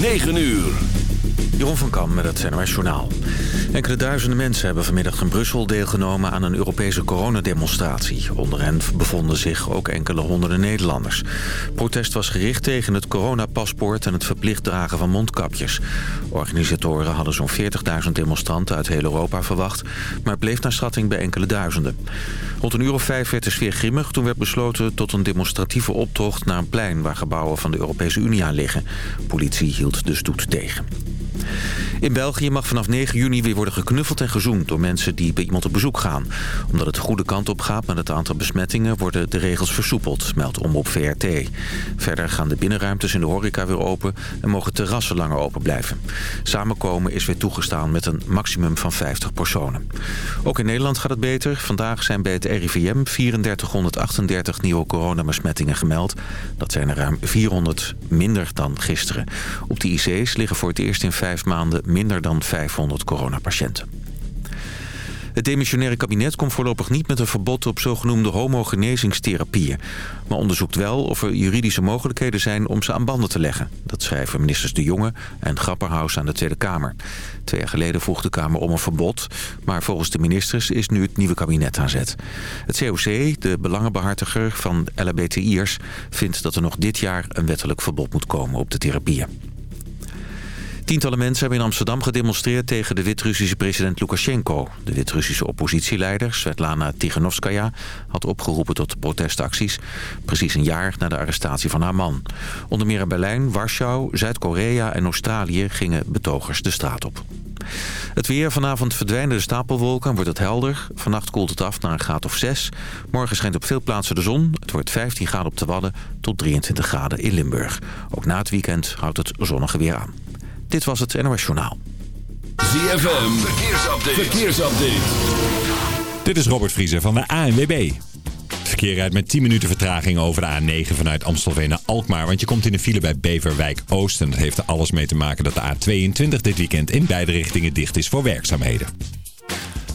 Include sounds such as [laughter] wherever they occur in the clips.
9 uur. Jeroen van Kam met het NOS Journaal. Enkele duizenden mensen hebben vanmiddag in Brussel deelgenomen aan een Europese coronademonstratie. Onder hen bevonden zich ook enkele honderden Nederlanders. Protest was gericht tegen het coronapaspoort en het verplicht dragen van mondkapjes. Organisatoren hadden zo'n 40.000 demonstranten uit heel Europa verwacht, maar bleef naar schatting bij enkele duizenden. Rond een uur of vijf werd de sfeer grimmig toen werd besloten tot een demonstratieve optocht naar een plein waar gebouwen van de Europese Unie aan liggen. Politie hield de stoet tegen. In België mag vanaf 9 juni weer worden geknuffeld en gezoend door mensen die bij iemand op bezoek gaan. Omdat het goede kant op gaat met het aantal besmettingen worden de regels versoepeld, meldt Omroep VRT. Verder gaan de binnenruimtes in de horeca weer open en mogen terrassen langer open blijven. Samenkomen is weer toegestaan met een maximum van 50 personen. Ook in Nederland gaat het beter. Vandaag zijn bij het RIVM 3438 nieuwe coronabesmettingen gemeld. Dat zijn er ruim 400 minder dan gisteren. Op de IC's liggen voor het eerst in vijf maanden minder dan 500 coronapatiënten. Het demissionaire kabinet komt voorlopig niet met een verbod op zogenoemde homogenezingstherapieën. Maar onderzoekt wel of er juridische mogelijkheden zijn om ze aan banden te leggen. Dat schrijven ministers De Jonge en Grapperhaus aan de Tweede Kamer. Twee jaar geleden vroeg de Kamer om een verbod. Maar volgens de ministers is nu het nieuwe kabinet aan zet. Het COC, de belangenbehartiger van LHBTI'ers, vindt dat er nog dit jaar een wettelijk verbod moet komen op de therapieën. Tientallen mensen hebben in Amsterdam gedemonstreerd tegen de Wit-Russische president Lukashenko. De Wit-Russische oppositieleider Svetlana Tiganovskaya had opgeroepen tot protestacties. Precies een jaar na de arrestatie van haar man. Onder meer in Berlijn, Warschau, Zuid-Korea en Australië gingen betogers de straat op. Het weer. Vanavond verdwijnen de stapelwolken en wordt het helder. Vannacht koelt het af naar een graad of 6. Morgen schijnt op veel plaatsen de zon. Het wordt 15 graden op de Wadden tot 23 graden in Limburg. Ook na het weekend houdt het zonnige weer aan. Dit was het NOS Journaal. ZFM, verkeersupdate. verkeersupdate. Dit is Robert Vriezer van de ANWB. Verkeer rijdt met 10 minuten vertraging over de A9 vanuit Amstelveen naar Alkmaar. Want je komt in de file bij Beverwijk Oost. En dat heeft er alles mee te maken dat de A22 dit weekend in beide richtingen dicht is voor werkzaamheden.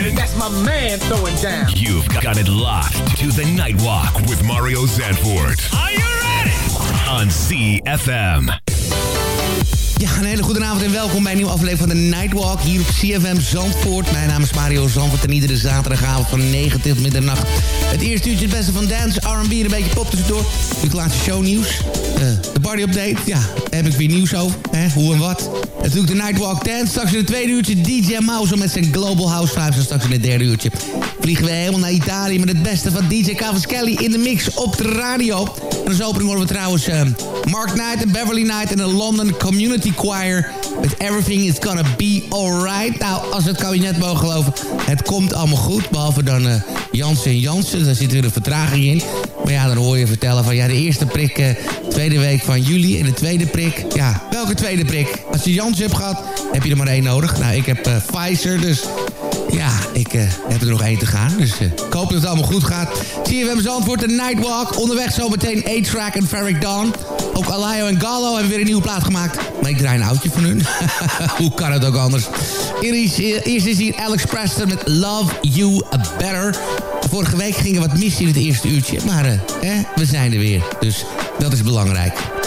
That's my man throwing down. You've got it locked to the Nightwalk with Mario Zandvoort. Are you ready? On CFM. Ja, een hele goede avond en welkom bij een nieuwe aflevering van de Nightwalk hier op CFM Zandvoort. Mijn naam is Mario Zandvoort en iedere zaterdagavond van 9 tot middernacht. Het eerste uurtje het beste van dance, R&B en een beetje pop tussendoor. Nu laatste shownieuws. Uh, de party update, ja, daar heb ik weer nieuws over. Hè? Hoe en wat. Natuurlijk de Nightwalk Dance. Straks in het tweede uurtje DJ Mouse met zijn Global House Vibes. En straks in het derde uurtje vliegen we helemaal naar Italië... met het beste van DJ Cavaschelli in de mix op de radio. En als opening horen we trouwens uh, Mark Knight en Beverly Knight... en de London Community Choir... met Everything is Gonna Be Alright. Nou, als het kabinet mogen geloven... het komt allemaal goed, behalve dan uh, Jansen en Jansen. Daar zit weer een vertraging in. Maar ja, dan hoor je vertellen van... ja, de eerste prik, uh, tweede week van juli... en de tweede prik, ja, welke tweede prik? Als je Jansen hebt gehad, heb je er maar één nodig. Nou, ik heb uh, Pfizer, dus ja, ik uh, heb er nog één te gaan. Dus ik hoop dat het allemaal goed gaat. CFM Zandvoort, de Nightwalk. Onderweg zometeen A-Track en Ferric Dawn. Ook Alayo en Gallo hebben weer een nieuwe plaat gemaakt. Maar ik draai een oudje van hun. [laughs] Hoe kan het ook anders? Eerst is hier Alex Preston met Love You Better. Vorige week ging er wat mis in het eerste uurtje. Maar eh, we zijn er weer. Dus dat is belangrijk.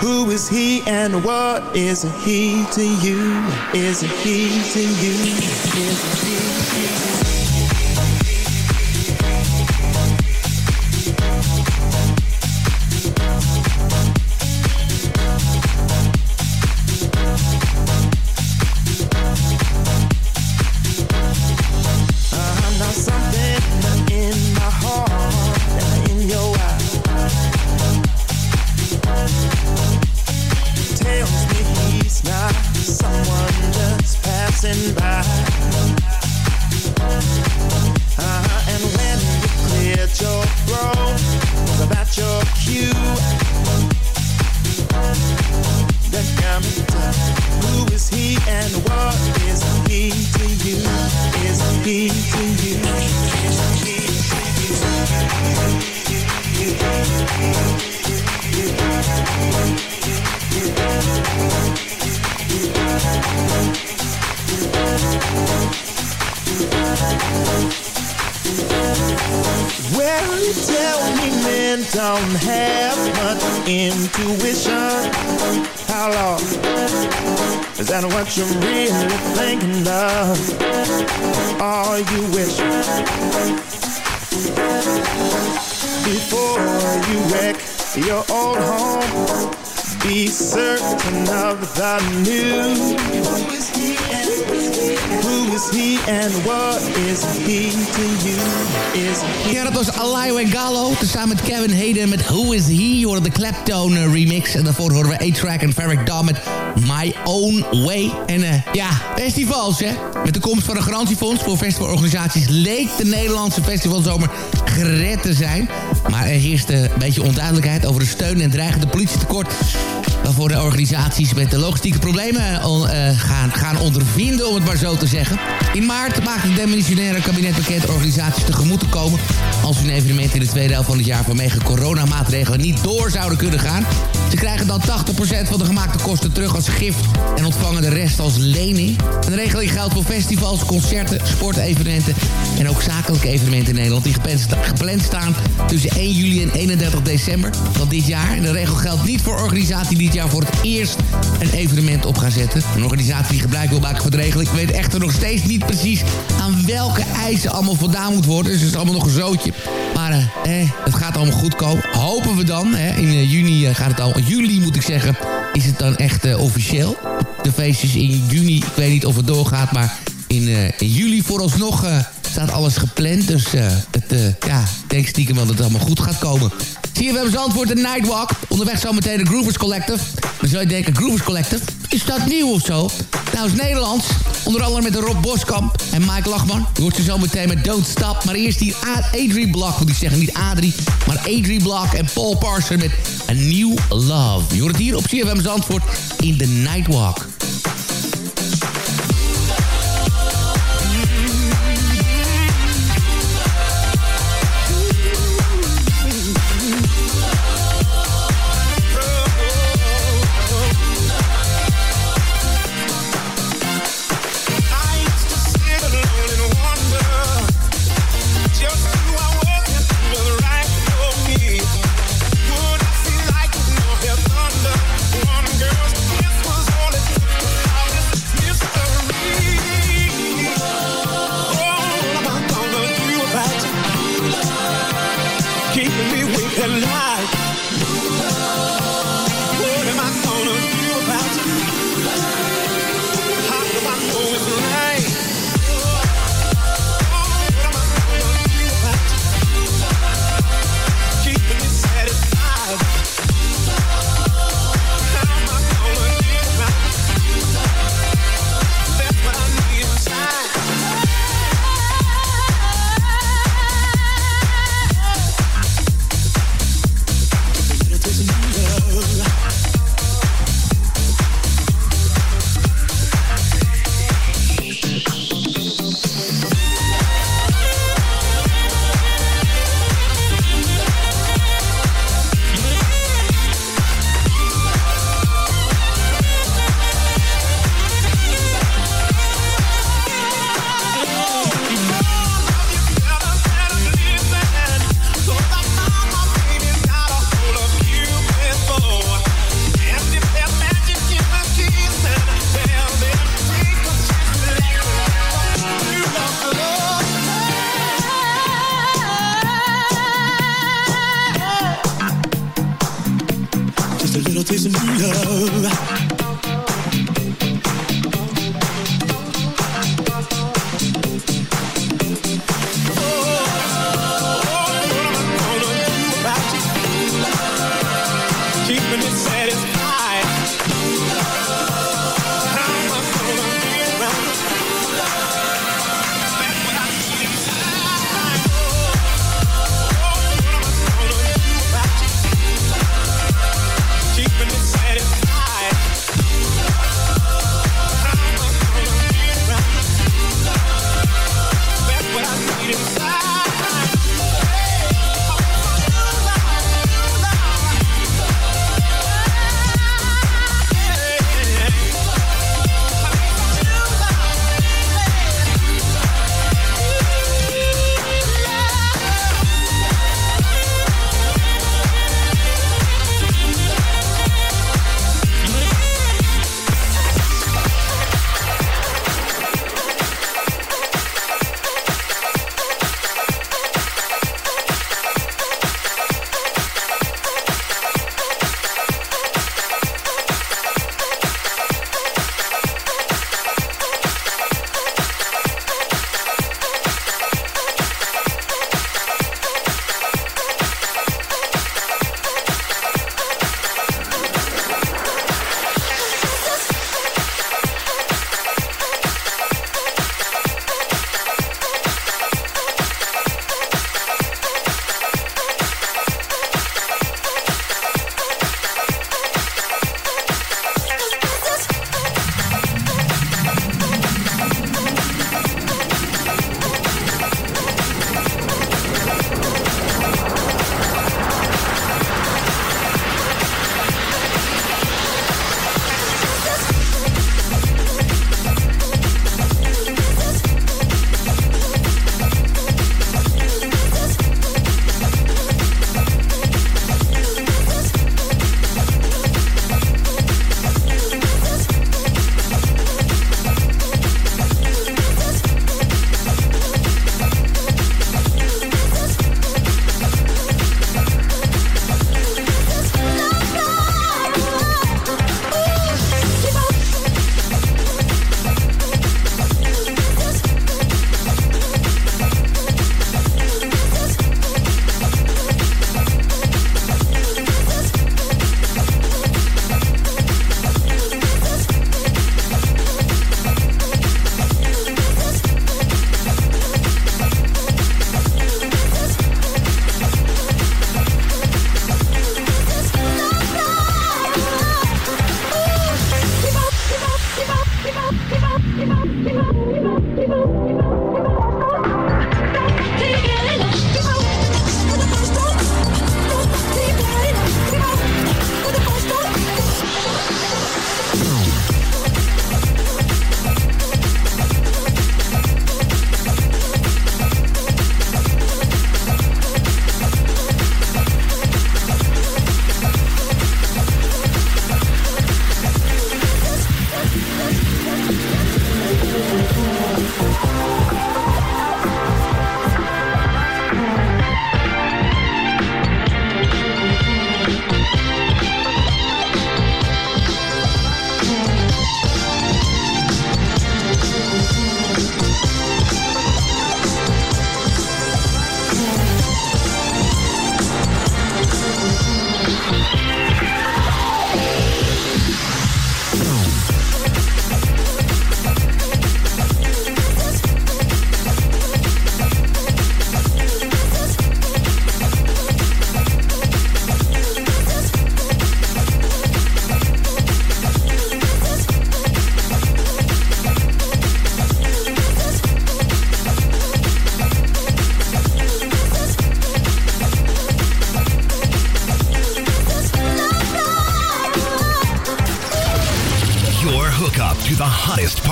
Who is he and what is he to you? Is he to you? Is he to you? Met de komst van een garantiefonds voor festivalorganisaties... leek de Nederlandse festivalzomer gered te zijn. Maar er heerste een beetje onduidelijkheid over de steun en dreigende politietekort waarvoor de organisaties met de logistieke problemen uh, gaan, gaan ondervinden, om het maar zo te zeggen. In maart maakte het demissionaire kabinet organisaties tegemoet te komen als hun evenement in de tweede helft van het jaar vanwege coronamaatregelen niet door zouden kunnen gaan. Ze krijgen dan 80% van de gemaakte kosten terug als gift en ontvangen de rest als lening. Een regeling geldt voor festivals, concerten, sportevenementen en ook zakelijke evenementen in Nederland die gepland staan tussen 1 juli en 31 december van dit jaar. En de regel geldt niet voor organisaties die dit jaar voor het eerst een evenement op gaan zetten. Een organisatie die gebruik wil maken van de regeling weet echter nog steeds niet precies aan welke eisen allemaal voldaan moet worden. Dus het is allemaal nog een zootje. Maar eh, eh het gaat allemaal goed komen. Hopen we dan. in eh, juni eh, gaat het al juli moet ik zeggen, is het dan echt officieel. De feestjes in juni, ik weet niet of het doorgaat, maar in, in juli vooralsnog staat alles gepland. Dus het, ja, ik denk stiekem wel dat het allemaal goed gaat komen. Hebben antwoord de Nightwalk. Onderweg zometeen de Groovers Collective. Dan zou je denken, Groovers Collective, is dat nieuw of zo? Nou, is Nederlands. Onder andere met de Rob Boskamp en Mike Lachman. Je hoort ze zo meteen met Don't Stop. Maar eerst die Adrie Block, moet ik zeggen. Niet Adrie, maar Adrie Block en Paul Parson met A New Love. Je hoort het hier op CFM Zandvoort in The Nightwalk.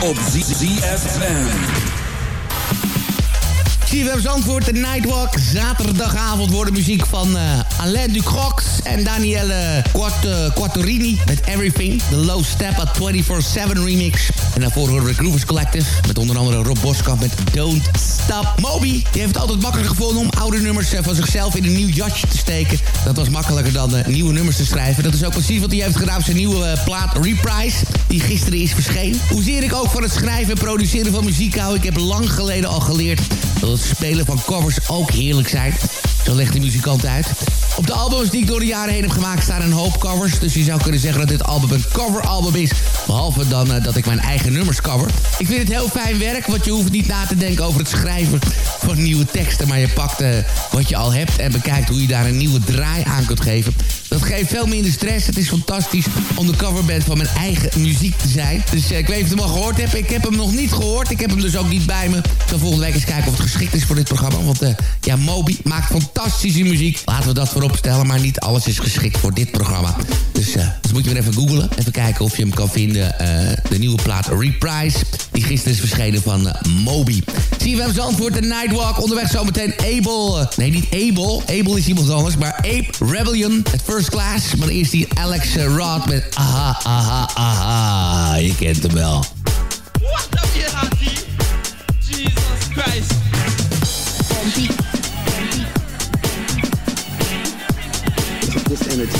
Op ZFM. CFM Zandvoort, de Nightwalk. Zaterdagavond wordt muziek van uh, Alain Ducrox en Danielle Quatt uh, Quattorini met Everything. De Low Step at 24-7 remix. En daarvoor horen we Groovers Collective met onder andere Rob Boskamp met Don't Stop. Moby, die heeft het altijd makkelijk gevonden om oude nummers uh, van zichzelf in een nieuw jasje te steken. Dat was makkelijker dan nieuwe nummers te schrijven. Dat is ook precies wat hij heeft gedaan op zijn nieuwe plaat Reprise die gisteren is verschenen. Hoezeer ik ook van het schrijven en produceren van muziek hou. Ik heb lang geleden al geleerd dat het spelen van covers ook heerlijk zijn. Zo legt de muzikant uit. Op de albums die ik door de jaren heen heb gemaakt staan een hoop covers. Dus je zou kunnen zeggen dat dit album een coveralbum is. Behalve dan uh, dat ik mijn eigen nummers cover. Ik vind het heel fijn werk, want je hoeft niet na te denken over het schrijven van nieuwe teksten. Maar je pakt uh, wat je al hebt en bekijkt hoe je daar een nieuwe draai aan kunt geven. Dat geeft veel minder stress. Het is fantastisch om de coverband van mijn eigen muziek te zijn. Dus uh, ik weet niet of je hem al gehoord hebt. Ik heb hem nog niet gehoord. Ik heb hem dus ook niet bij me. Ik zal volgende week eens kijken of het geschikt is voor dit programma. Want ja, Moby maakt fantastisch fantastische muziek. Laten we dat voorop stellen, maar niet alles is geschikt voor dit programma. Dus, uh, moet je weer even googlen. Even kijken of je hem kan vinden. Uh, de nieuwe plaat Reprise. Die gisteren is verschenen van uh, Moby. Hem antwoord de Nightwalk. Onderweg zometeen Abel. nee, niet Abel. Abel is iemand anders. Maar Ape Rebellion. Het first class. Maar eerst die Alex Rod met Aha, aha, aha. Je kent hem wel. This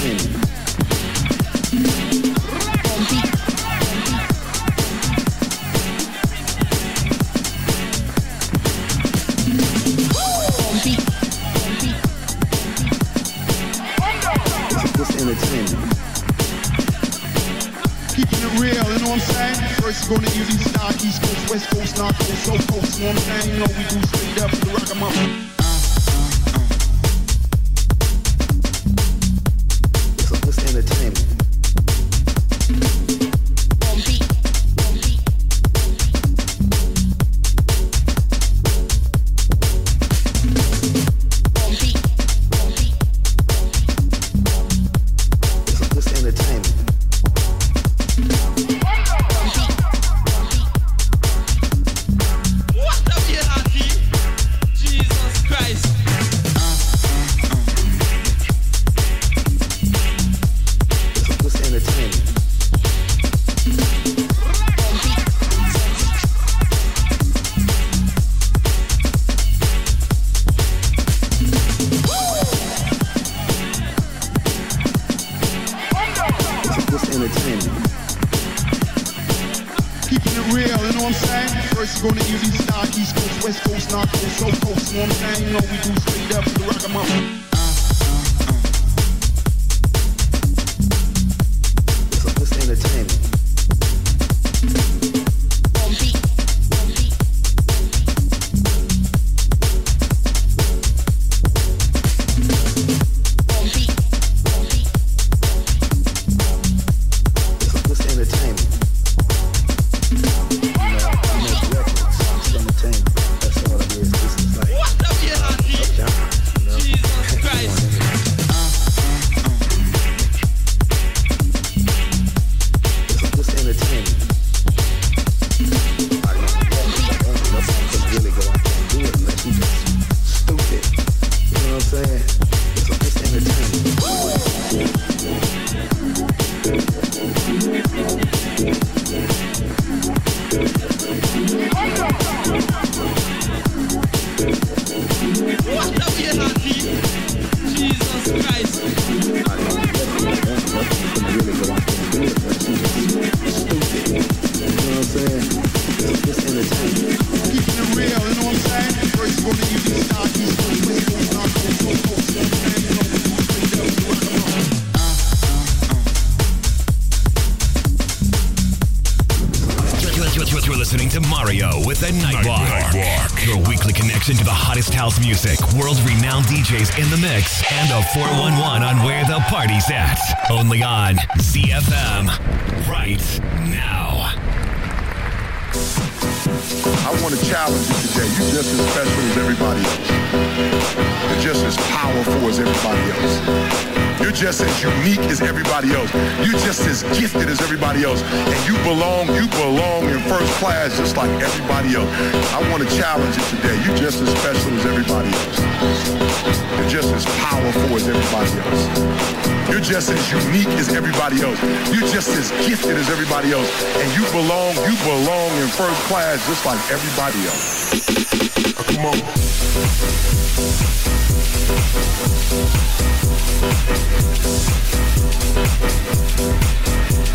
entertainment. Keeping it real, you know what I'm saying? First gonna easy stock, East Coast, West Coast, North Coast, South Coast, you know what I'm saying? You know we do DJs in the mix, and a 411 on where the party's at. Only on ZFM. Right now. I want to challenge you today. You're just as special as everybody else. You're just as powerful as everybody else. You're just as unique as everybody else. You're just as gifted as everybody else. And you belong, you belong first class just like everybody else. I want to challenge you today. You're just as special as everybody else. You're just as powerful as everybody else. You're just as unique as everybody else. You're just as gifted as everybody else. And you belong, you belong in first class just like everybody else. Come on. You're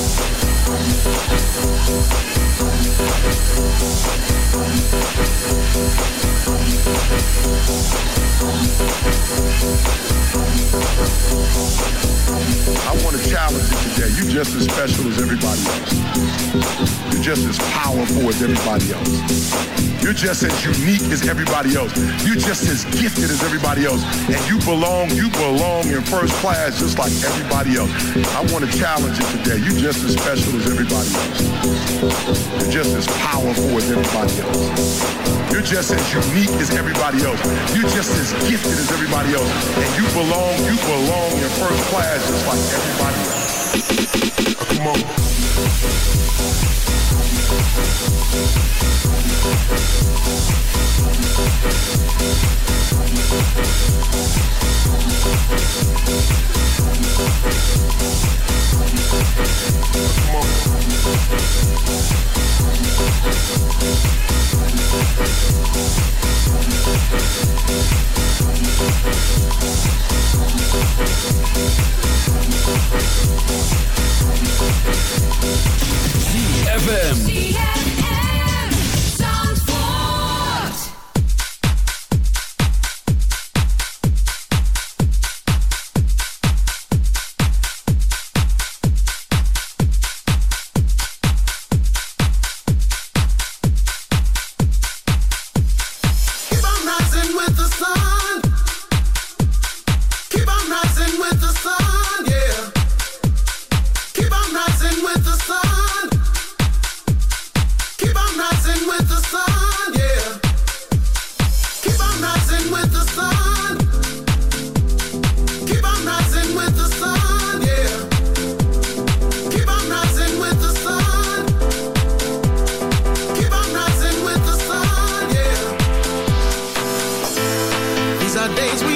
I want to challenge you today. You're just as special as everybody else you're just as powerful as everybody else. You're just as unique as everybody else. You're just as gifted as everybody else. And you belong, you belong in first class just like everybody else. I want to challenge you today. You're just as special as everybody else. You're just as powerful as everybody else. You're just as unique as everybody else. You're just as gifted as everybody else. And you belong, you belong in first class just like everybody else. Nemo. Thank ZFM. days.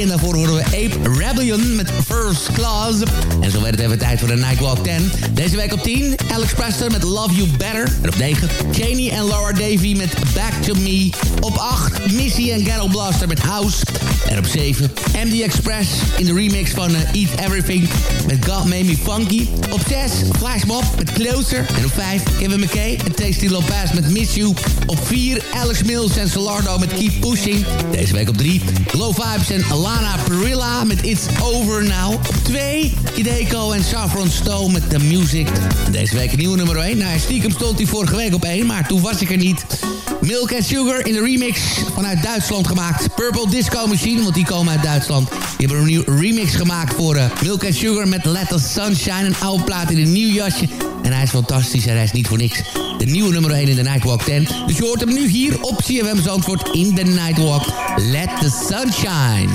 En daarvoor horen we Ape Rebellion met First Class. En zo werd het even tijd voor de Nightwalk 10. Deze week op 10, Alex Preston met Love You Better. En op 9, Janie en Laura Davy met Back to Me. Op 8, Missy en Ghetto Blaster met House. En op 7, MD Express in de remix van uh, Eat Everything met God Made Me Funky. Op 6, Flashmob met Closer. En op 5, Kevin McKay en Tasty Lopez met Miss You. Op 4, Alex Mills en Solardo met Keep Pushing. Deze week op 3, Low Vibes en Alana Perilla met It's Over Now. Op 2, Ideco en Saffron Stone met The Music. Deze een nieuwe nummer 1. Nou, stiekem stond hij vorige week op 1, maar toen was ik er niet. Milk and Sugar in de remix vanuit Duitsland gemaakt. Purple Disco Machine, want die komen uit Duitsland. Die hebben een nieuwe remix gemaakt voor uh, Milk and Sugar met Let the Sunshine. Een oude plaat in een nieuw jasje. En hij is fantastisch en hij is niet voor niks. De nieuwe nummer 1 in de Nightwalk 10. Dus je hoort hem nu hier op CFM Zandvoort in de Nightwalk. Let the Sunshine.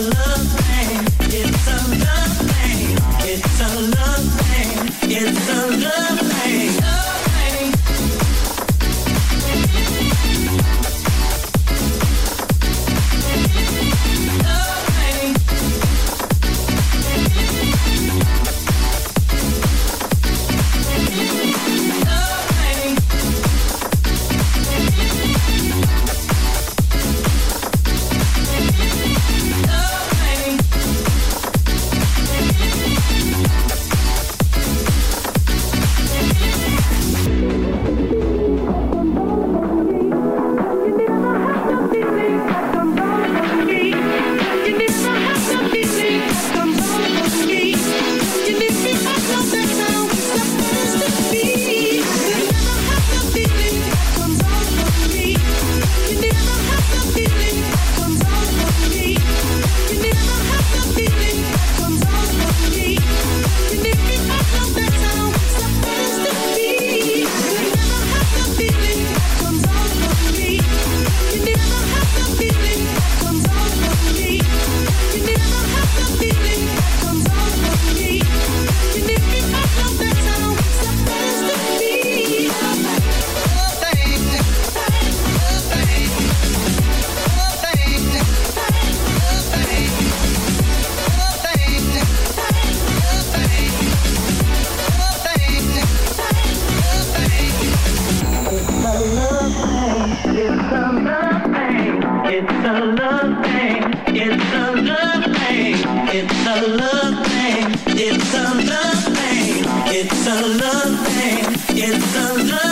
love. get the love.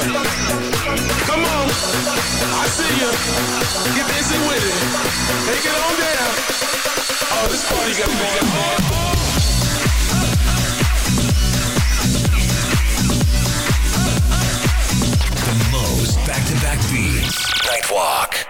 Come on, I see you. Get busy with it. Take it on down. Oh, this party got me. Back-to-back beats. Nightwalk.